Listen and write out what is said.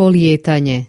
polijetanje.